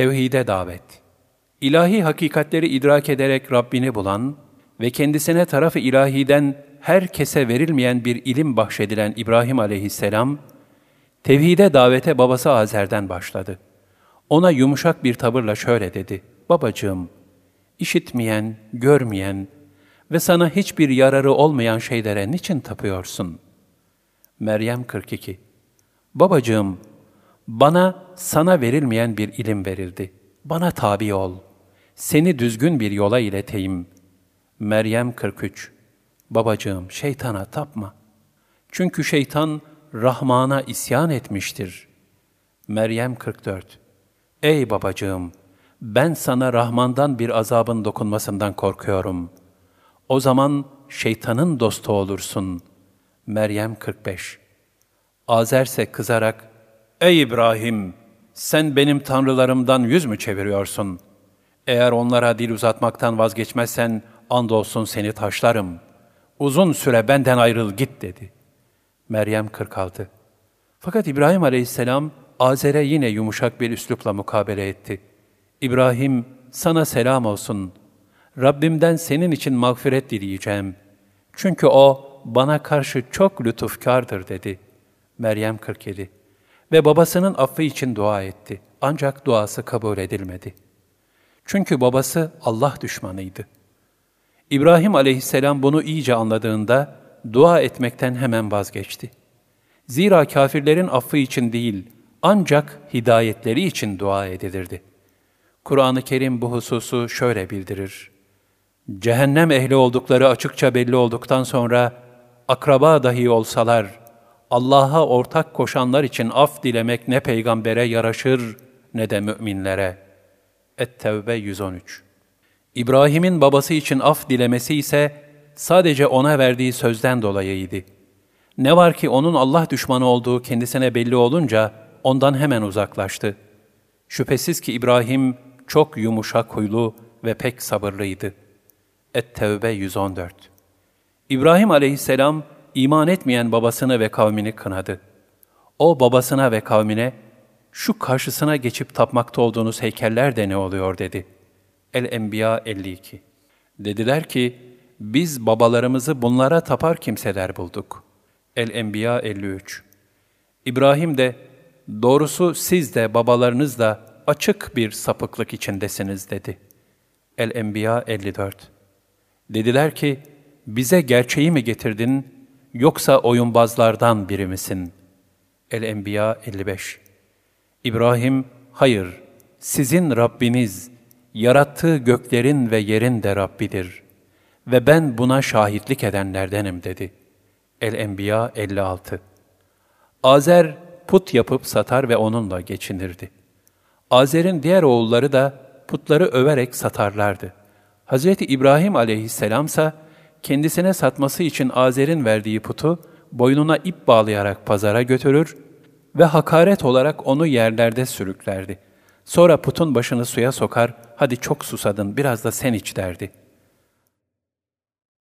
Tevhide davet. İlahi hakikatleri idrak ederek Rabbini bulan ve kendisine tarafı ilahiden herkese verilmeyen bir ilim bahşedilen İbrahim aleyhisselam, tevhide davete babası Azer'den başladı. Ona yumuşak bir tavırla şöyle dedi, Babacığım, işitmeyen, görmeyen ve sana hiçbir yararı olmayan şeylere niçin tapıyorsun? Meryem 42 Babacığım, bana sana verilmeyen bir ilim verildi. Bana tabi ol. Seni düzgün bir yola ileteyim. Meryem 43 Babacığım şeytana tapma. Çünkü şeytan Rahman'a isyan etmiştir. Meryem 44 Ey babacığım! Ben sana Rahman'dan bir azabın dokunmasından korkuyorum. O zaman şeytanın dostu olursun. Meryem 45 Azerse kızarak, Ey İbrahim! Sen benim tanrılarımdan yüz mü çeviriyorsun? Eğer onlara dil uzatmaktan vazgeçmezsen, andolsun seni taşlarım. Uzun süre benden ayrıl git dedi. Meryem 46 Fakat İbrahim aleyhisselam, Azer'e yine yumuşak bir üslupla mukabele etti. İbrahim, sana selam olsun. Rabbimden senin için mağfiret dileyeceğim. Çünkü o bana karşı çok lütufkardır dedi. Meryem 47 Ve babasının affı için dua etti. Ancak duası kabul edilmedi. Çünkü babası Allah düşmanıydı. İbrahim aleyhisselam bunu iyice anladığında dua etmekten hemen vazgeçti. Zira kafirlerin affı için değil, ancak hidayetleri için dua edilirdi. Kur'an-ı Kerim bu hususu şöyle bildirir. Cehennem ehli oldukları açıkça belli olduktan sonra, akraba dahi olsalar, Allah'a ortak koşanlar için af dilemek ne peygambere yaraşır ne de müminlere. Et-Tevbe 113 İbrahim'in babası için af dilemesi ise sadece ona verdiği sözden dolayıydı. Ne var ki onun Allah düşmanı olduğu kendisine belli olunca ondan hemen uzaklaştı. Şüphesiz ki İbrahim çok yumuşak huylu ve pek sabırlıydı. Et-Tevbe 114 İbrahim aleyhisselam iman etmeyen babasını ve kavmini kınadı. O babasına ve kavmine, şu karşısına geçip tapmakta olduğunuz heykeller de ne oluyor dedi. El-Enbiya 52 Dediler ki, biz babalarımızı bunlara tapar kimseler bulduk. El-Enbiya 53 İbrahim de, doğrusu siz de babalarınız da açık bir sapıklık içindesiniz dedi. El-Enbiya 54 Dediler ki, bize gerçeği mi getirdin, yoksa oyunbazlardan biri misin? El-Enbiya 55 İbrahim, hayır, sizin Rabbiniz, yarattığı göklerin ve yerin de Rabbidir. Ve ben buna şahitlik edenlerdenim dedi. El-Enbiya 56 Azer put yapıp satar ve onunla geçinirdi. Azer'in diğer oğulları da putları överek satarlardı. Hz. İbrahim aleyhisselamsa kendisine satması için Azer'in verdiği putu boynuna ip bağlayarak pazara götürür ve hakaret olarak onu yerlerde sürüklerdi. Sonra putun başını suya sokar, hadi çok susadın biraz da sen iç derdi.''